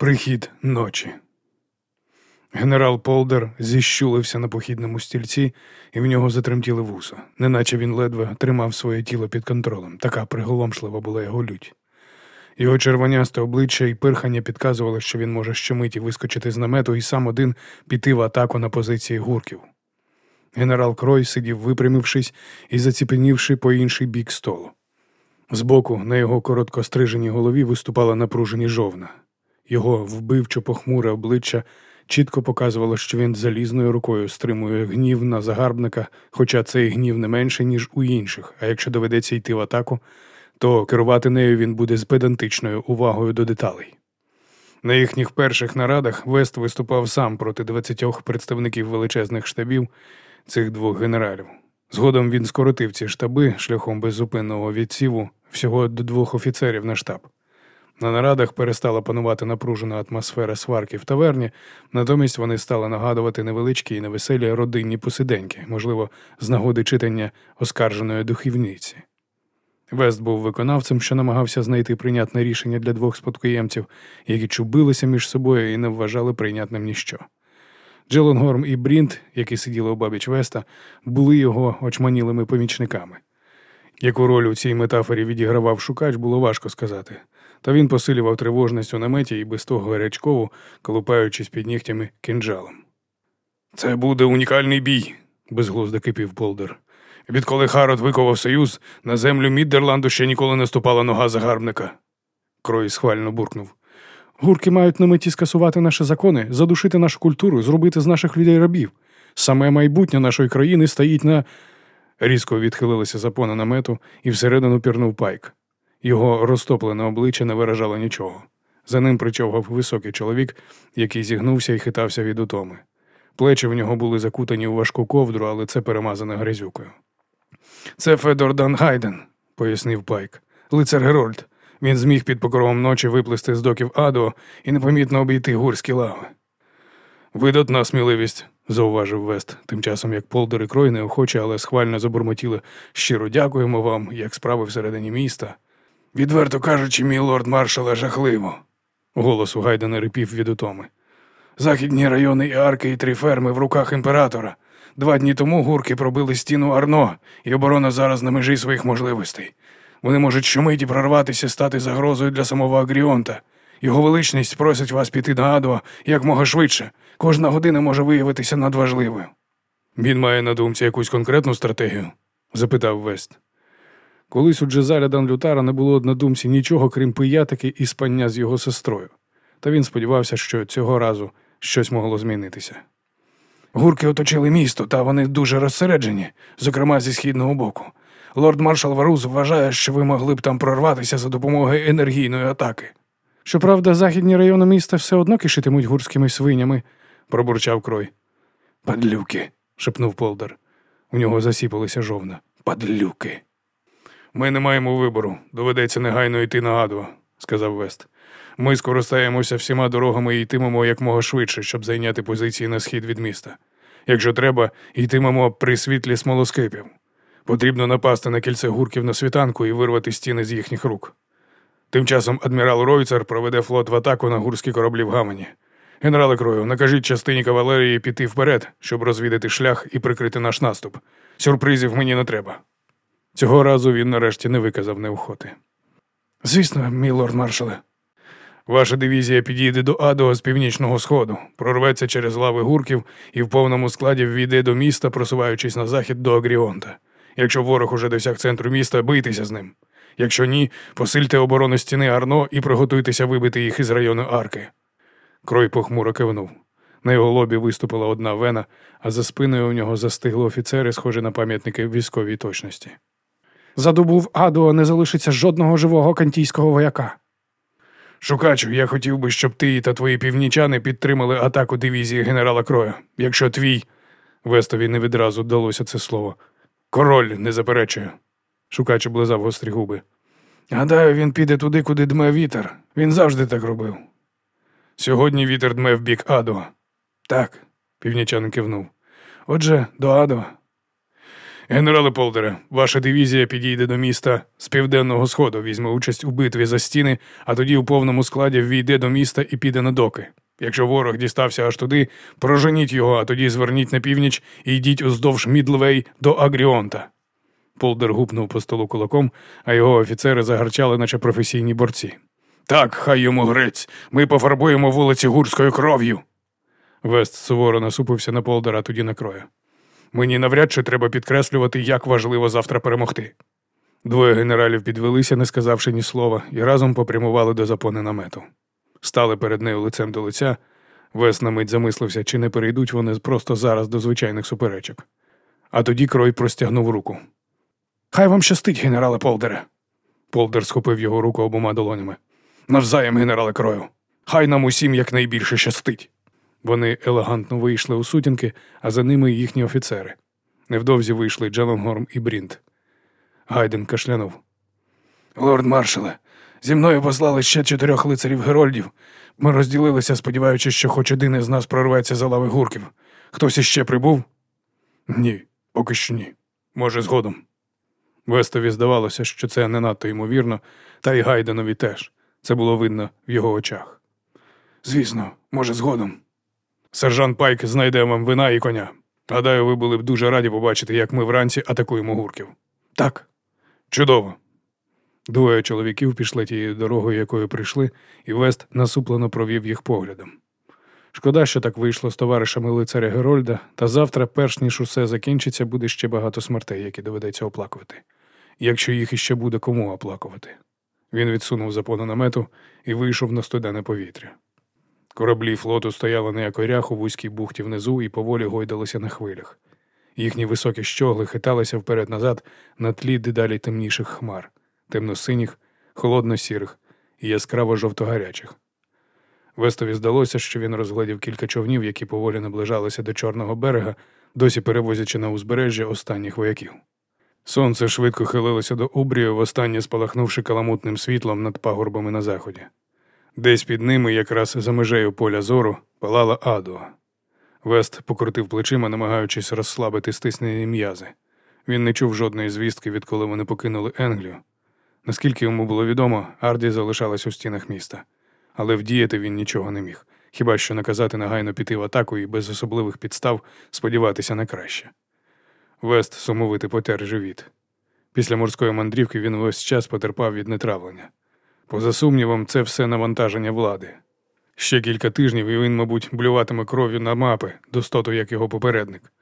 Прихід ночі. Генерал Полдер зіщулився на похідному стільці, і в нього затремтіли вуса, неначе він ледве тримав своє тіло під контролем. Така приголомшлива була його лють. Його червонясте обличчя і пирхання підказували, що він може щомиті вискочити з намету і сам один піти в атаку на позиції гурків. Генерал Крой сидів, випрямившись і заціпенівши по інший бік столу. Збоку на його коротко стриженій голові виступала напружені жовна. Його вбивчо похмуре обличчя чітко показувало, що він залізною рукою стримує гнів на загарбника, хоча цей гнів не менше, ніж у інших, а якщо доведеться йти в атаку, то керувати нею він буде з педантичною увагою до деталей. На їхніх перших нарадах Вест виступав сам проти 20 представників величезних штабів цих двох генералів. Згодом він скоротив ці штаби шляхом беззупинного відсіву всього до двох офіцерів на штаб. На нарадах перестала панувати напружена атмосфера сварки в таверні, натомість вони стали нагадувати невеличкі і невеселі родинні посиденьки, можливо, з нагоди читання оскарженої духівниці. Вест був виконавцем, що намагався знайти прийнятне рішення для двох спадкоємців, які чубилися між собою і не вважали прийнятним ніщо. Джеленгорм і Брінт, які сиділи у бабіч Веста, були його очманілими помічниками. Яку роль у цій метафорі відігравав шукач, було важко сказати, та він посилював тривожність у наметі і без того гарячково, колупаючись під нігтями кинджалом. Це буде унікальний бій, безглуздо кипів Полдер. Відколи Харот виковав союз, на землю Міддерланду ще ніколи не ступала нога загарбника. Крой схвально буркнув. Гурки мають на меті скасувати наші закони, задушити нашу культуру, зробити з наших людей рабів. Саме майбутнє нашої країни стоїть на. Різко відхилилися запона намету і всередину пірнув пайк. Його розтоплене обличчя не виражало нічого. За ним причовгав високий чоловік, який зігнувся і хитався від утоми. Плечі в нього були закутані у важку ковдру, але це перемазане грязюкою. Це Федор Дангайден, пояснив Пайк. Лицар Герольд. Він зміг під покровом ночі виплисти з доків Адо і непомітно обійти гурські лави. Видатна сміливість, зауважив Вест, тим часом як Полдер і Крой неохоче, але схвально забурмотіли. Щиро дякуємо вам, як справи всередині міста. Відверто кажучи, мій лорд маршале жахливо. Голос у Гайдена рипів від утоми. Західні райони і арки і три ферми в руках імператора. Два дні тому гурки пробили стіну Арно, і оборона зараз на межі своїх можливостей. Вони можуть щомиті прорватися, стати загрозою для самого Агріонта. Його величність просить вас піти на Адо якмога швидше. Кожна година може виявитися надважливою. Він має на думці якусь конкретну стратегію? запитав Вест. Колись у Джезаля Дан Лютара не було на думці нічого, крім пиятики і спання з його сестрою, та він сподівався, що цього разу щось могло змінитися. Гурки оточили місто, та вони дуже розсереджені, зокрема зі східного боку. Лорд маршал Варуз вважає, що ви могли б там прорватися за допомогою енергійної атаки. Щоправда, західні райони міста все одно кишитимуть гурськими свинями, пробурчав крой. Падлюки, шепнув Полдер. У нього засіпалися жовна. Падлюки. Ми не маємо вибору. Доведеться негайно йти на Адо, сказав Вест. Ми скористаємося всіма дорогами і йтимемо якмога швидше, щоб зайняти позиції на схід від міста. Якщо треба, йтимемо при світлі смолоскипів. Потрібно напасти на кільце гурків на світанку і вирвати стіни з їхніх рук. Тим часом адмірал Ройцер проведе флот в атаку на гурські кораблі в Гамані. Генерале Крою, накажіть частині кавалерії піти вперед, щоб розвідати шлях і прикрити наш наступ. Сюрпризів мені не треба. Цього разу він нарешті не виказав неохоти. Звісно, мій лорд маршале. Ваша дивізія підійде до Адо з північного сходу, прорветься через лави гурків і в повному складі ввійде до міста, просуваючись на захід до Агріонта. Якщо ворог уже досяг центру міста, бийтеся з ним. Якщо ні, посильте оборону стіни Арно і приготуйтеся вибити їх із району арки. Крой похмуро кивнув. На його лобі виступила одна вена, а за спиною у нього застигли офіцери, схожі на пам'ятники військовій точності. За добу в Адо не залишиться жодного живого кантійського вояка. Шукачу, я хотів би, щоб ти та твої північани підтримали атаку дивізії генерала Кроя. Якщо твій. Вестові не відразу вдалося це слово. Король не заперечує. Шукач облизав гострі губи. Гадаю, він піде туди, куди дме вітер. Він завжди так робив. Сьогодні вітер дме в бік Адо. Так, північанин кивнув. Отже, до Адо. Генерале Полдере, ваша дивізія підійде до міста з південного сходу, візьме участь у битві за стіни, а тоді у повному складі ввійде до міста і піде на доки. Якщо ворог дістався аж туди, проженіть його, а тоді зверніть на північ і йдіть уздовж Мідлвей до Агріонта. Полдер гупнув по столу кулаком, а його офіцери загарчали, наче професійні борці. Так, хай йому грець. Ми пофарбуємо вулиці гурською кров'ю. Вест суворо насупився на Полдера, тоді на крою. Мені навряд чи треба підкреслювати, як важливо завтра перемогти. Двоє генералів підвелися, не сказавши ні слова, і разом попрямували до запони намету. Стали перед нею лицем до лиця. Вес на мить замислився, чи не перейдуть вони просто зараз до звичайних суперечок. А тоді крой простягнув руку. Хай вам щастить, генерале Полдере. Полдер схопив його руку обома долонями. Навзаєм, генерале крою. Хай нам усім якнайбільше щастить. Вони елегантно вийшли у сутінки, а за ними їхні офіцери. Невдовзі вийшли Джеленгорм і Брінт. Гайден кашлянув. Лорд маршале, зі мною послали ще чотирьох лицарів Герольдів. Ми розділилися, сподіваючись, що хоч один із нас прорветься за лави гурків. Хтось іще прибув? Ні, поки що ні. Може, згодом. Вестові здавалося, що це не надто ймовірно, та й Гайденові теж. Це було видно в його очах. Звісно, може, згодом. Сержант Пайк знайде вам вина і коня. Гадаю, ви були б дуже раді побачити, як ми вранці атакуємо гурків. Так. Чудово. Двоє чоловіків пішли тією дорогою, якою прийшли, і Вест насуплено провів їх поглядом. Шкода, що так вийшло з товаришами лицаря Герольда, та завтра, перш ніж усе закінчиться, буде ще багато смертей, які доведеться оплакувати, якщо їх іще буде кому оплакувати. Він відсунув запону намету і вийшов на студене повітря. Кораблі флоту стояли на якорях у вузькій бухті внизу і поволі гойдалися на хвилях. Їхні високі щогли хиталися вперед-назад на тлі дедалі темніших хмар, темно-синіх, холодно-сірих і яскраво жовто-гарячих. Вестові здалося, що він розглядів кілька човнів, які поволі наближалися до чорного берега, досі перевозячи на узбережжя останніх вояків. Сонце швидко хилилося до обрію, востаннє спалахнувши каламутним світлом над пагорбами на заході. Десь під ними, якраз за межею поля зору, палала Адуа. Вест покрутив плечима, намагаючись розслабити стиснені м'язи. Він не чув жодної звістки, відколи вони покинули Енглію. Наскільки йому було відомо, Арді залишалась у стінах міста, але вдіяти він нічого не міг, хіба що наказати негайно піти в атаку і без особливих підстав сподіватися на краще. Вест сумовити потер живіт. Після морської мандрівки він весь час потерпав від нетравлення. Поза сумнівом, це все навантаження влади. Ще кілька тижнів і він, мабуть, блюватиме кров'ю на мапи, достоту, як його попередник.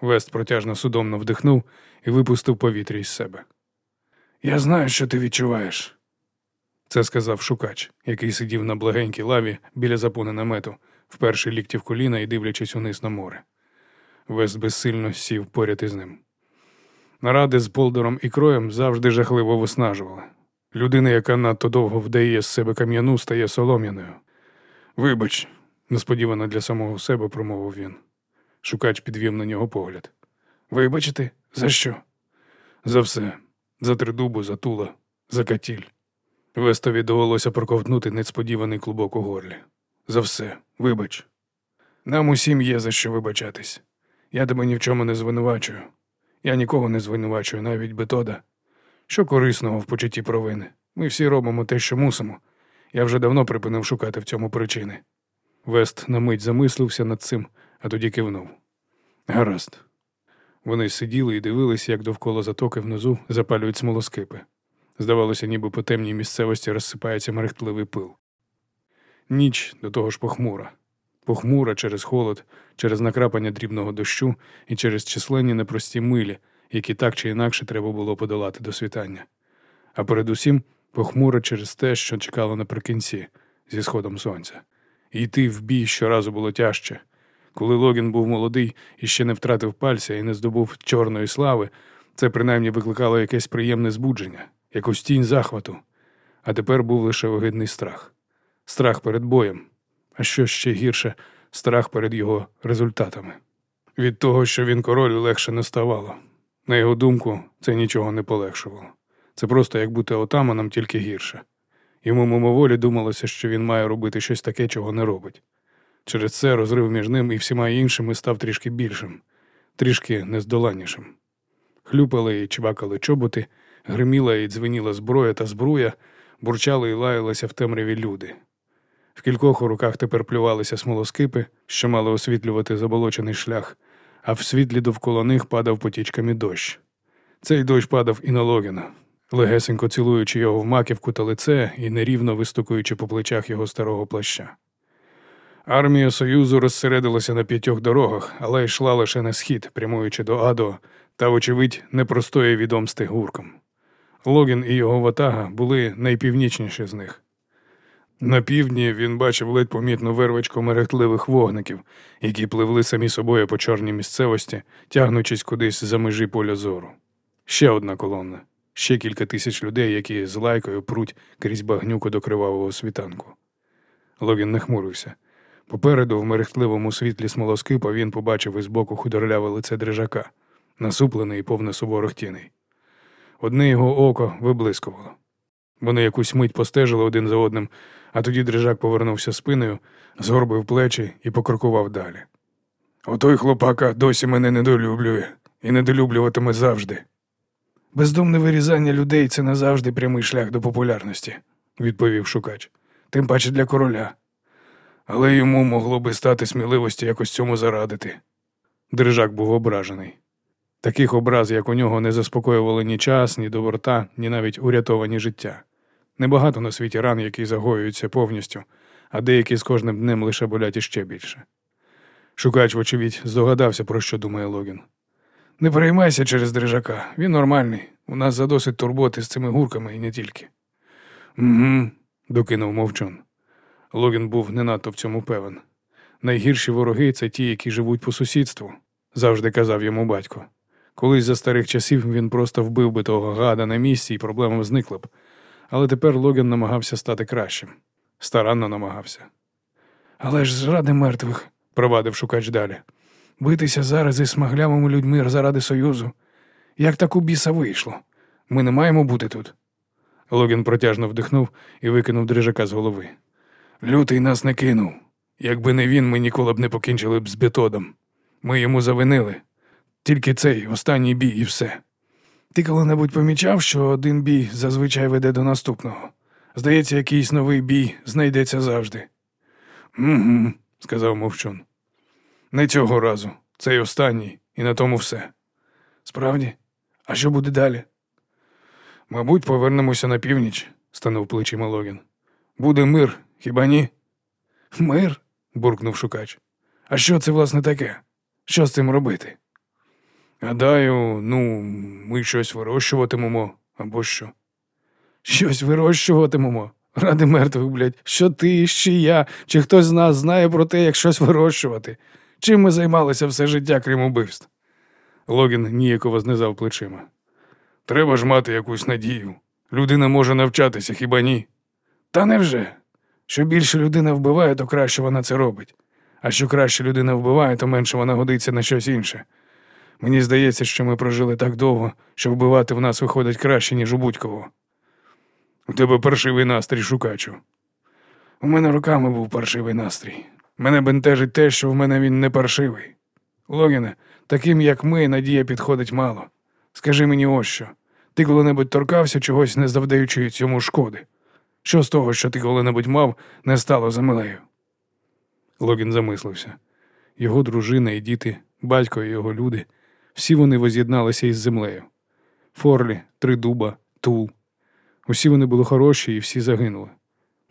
Вест протяжно судомно вдихнув і випустив повітря із себе. Я знаю, що ти відчуваєш, це сказав шукач, який сидів на благенькій лаві біля запони намету, вперше лікті в коліна і дивлячись униз на море. Вест безсильно сів поряд із ним. Наради з Полдером і кроєм завжди жахливо виснажували. Людина, яка надто довго вдає з себе кам'яну, стає солом'яною. Вибач, несподівано для самого себе промовив він. Шукач підвів на нього погляд. Вибачити? За що? За все. За тридубу, за тула, за катіль. Вестові довелося проковтнути несподіваний клубок у горлі. За все, вибач. Нам усім є за що вибачатись. Я тебе ні в чому не звинувачую. Я нікого не звинувачую, навіть Бетода. Що корисного в почутті провини? Ми всі робимо те, що мусимо. Я вже давно припинив шукати в цьому причини. Вест на мить замислився над цим, а тоді кивнув. Гаразд. Вони сиділи і дивилися, як довкола затоки внизу запалюють смолоскипи. Здавалося, ніби по темній місцевості розсипається мерехтливий пил. Ніч до того ж похмура. Похмура через холод, через накрапання дрібного дощу і через численні непрості милі, які так чи інакше треба було подолати до світання. А передусім похмура через те, що чекало наприкінці зі сходом сонця. Йти в бій щоразу було тяжче. Коли Логін був молодий і ще не втратив пальця і не здобув чорної слави, це принаймні викликало якесь приємне збудження, якусь тінь захвату. А тепер був лише огидний страх. Страх перед боєм, а що ще гірше, страх перед його результатами. Від того, що він король, легше не ставало. На його думку, це нічого не полегшувало. Це просто як бути отаманом, тільки гірше. Йому мимоволі думалося, що він має робити щось таке, чого не робить. Через це розрив між ним і всіма іншими став трішки більшим, трішки нездоланнішим. Хлюпали і чвакали чоботи, гриміла і дзвеніла зброя та збруя, бурчали і лаялися в темряві люди. В кількох у руках тепер плювалися смолоскипи, що мали освітлювати заболочений шлях, а в світлі довкола них падав потічками дощ. Цей дощ падав і на Логіна, легесенько цілуючи його в маківку та лице і нерівно вистукуючи по плечах його старого плаща. Армія Союзу розсередилася на п'ятьох дорогах, але йшла лише на схід, прямуючи до Адо, та, вочевидь, непростої відомсти гурком. Логін і його ватага були найпівнічніші з них. На півдні він бачив ледь помітну вервочку мерехтливих вогників, які пливли самі собою по чорній місцевості, тягнучись кудись за межі поля зору. Ще одна колона, ще кілька тисяч людей, які з лайкою пруть крізь багнюку до кривавого світанку. Логін нахмурився. Попереду, в мерехтливому світлі смолоскипа, він побачив із боку худорляве лице дрижака, насуплений і повне суворих тіней. Одне його око виблискувало. Вони якусь мить постежили один за одним, а тоді дрижак повернувся спиною, згорбив плечі і покрокував далі. Отой хлопака досі мене недолюблює і недолюблюватиме завжди. Бездумне вирізання людей це не завжди прямий шлях до популярності, відповів шукач. Тим паче для короля. Але йому могло би стати сміливості якось цьому зарадити. Дрижак був ображений. Таких образ, як у нього, не заспокоювали ні час, ні доброта, ні навіть урятовані життя. Небагато на світі ран, які загоюються повністю, а деякі з кожним днем лише болять іще більше. Шукач, вочевидь, здогадався, про що думає Логін. Не переймайся через дрижака, він нормальний. У нас задосить турботи з цими гурками і не тільки. Угу, докинув мовчун. Логін був не надто в цьому певен. Найгірші вороги це ті, які живуть по сусідству, завжди казав йому батько. Колись за старих часів він просто вбив би того гада на місці і проблема зникла б. Але тепер Логін намагався стати кращим. Старанно намагався. Але ж заради мертвих, провадив шукач далі. Битися зараз із смаглявими людьми заради Союзу. Як так у біса вийшло? Ми не маємо бути тут. Логін протяжно вдихнув і викинув дрижака з голови. Лютий нас не кинув. Якби не він, ми ніколи б не покінчили б з бетодом. Ми йому завинили. Тільки цей останній бій і все. Ти коли-небудь помічав, що один бій зазвичай веде до наступного. Здається, якийсь новий бій знайдеться завжди. Угу, сказав мовчун. Не цього разу. Цей останній, і на тому все. Справді, а що буде далі? Мабуть, повернемося на північ, станув плечима Логін. Буде мир, хіба ні? Мир? буркнув шукач. А що це, власне, таке? Що з цим робити? Гадаю, ну, ми щось вирощуватимемо або що. Щось вирощуватимемо. Ради мертвих, блядь, що ти, чи я, чи хтось з нас знає про те, як щось вирощувати. Чим ми займалися все життя, крім убивств? Логін ніяково знизав плечима. Треба ж мати якусь надію. Людина може навчатися, хіба ні? Та невже? Що більше людина вбиває, то краще вона це робить. А що краще людина вбиває, то менше вона годиться на щось інше. Мені здається, що ми прожили так довго, що вбивати в нас виходить краще, ніж у будь-кого. У тебе паршивий настрій, шукачу. У мене руками був паршивий настрій. Мене бентежить те, що в мене він не паршивий. Логіне, таким як ми, надія підходить мало. Скажи мені ось що. Ти коли-небудь торкався чогось, не завдаючи цьому шкоди. Що з того, що ти коли-небудь мав, не стало землею? Логін замислився. Його дружина і діти, батько і його люди, всі вони воз'єдналися із землею. Форлі, Тридуба, Тул. Усі вони були хороші і всі загинули.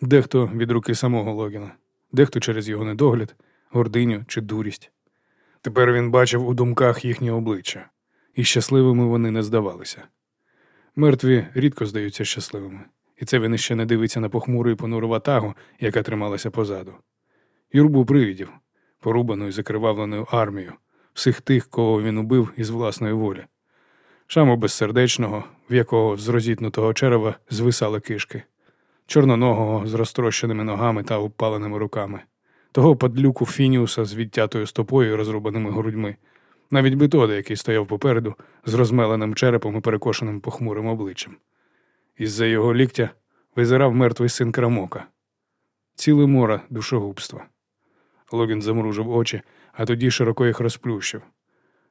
Дехто від руки самого Логіна, дехто через його недогляд, гординю чи дурість. Тепер він бачив у думках їхні обличчя, і щасливими вони не здавалися. Мертві рідко здаються щасливими, і це він іще не дивиться на похмуру і понуру ватагу, яка трималася позаду. Юрбу привідів, порубану і закривавленою армію, всіх тих, кого він убив із власної волі. Шаму безсердечного, в якого з розітнутого черева звисали кишки, чорноногого з розтрощеними ногами та упаленими руками, того падлюку Фініуса з відтятою стопою і розрубаними грудьми, навіть бетода, який стояв попереду, з розмеленим черепом і перекошеним похмурим обличчям. Із-за його ліктя визирав мертвий син крамока, ціле море душогубства. Логін замружив очі, а тоді широко їх розплющив.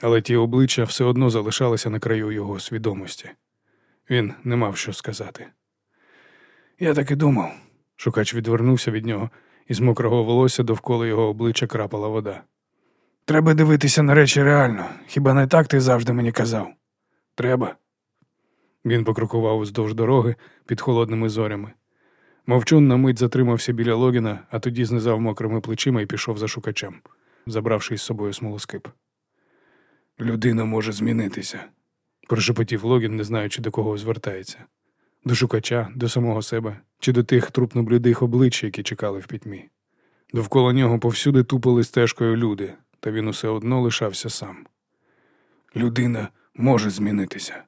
але ті обличчя все одно залишалися на краю його свідомості. Він не мав що сказати. Я так і думав. Шукач відвернувся від нього, і з мокрого волосся довкола його обличчя крапала вода. Треба дивитися на речі реально. Хіба не так ти завжди мені казав? Треба. Він покрокував уздовж дороги під холодними зорями. Мовчун на мить затримався біля Логіна, а тоді знизав мокрими плечима і пішов за шукачем, забравши із собою смолоскип. Людина може змінитися, прошепотів Логін, не знаючи, до кого звертається. До шукача, до самого себе, чи до тих трупно-блідих облич, які чекали в пітьмі. Довкола нього повсюди тупили стежкою люди, та він усе одно лишався сам. Людина може змінитися.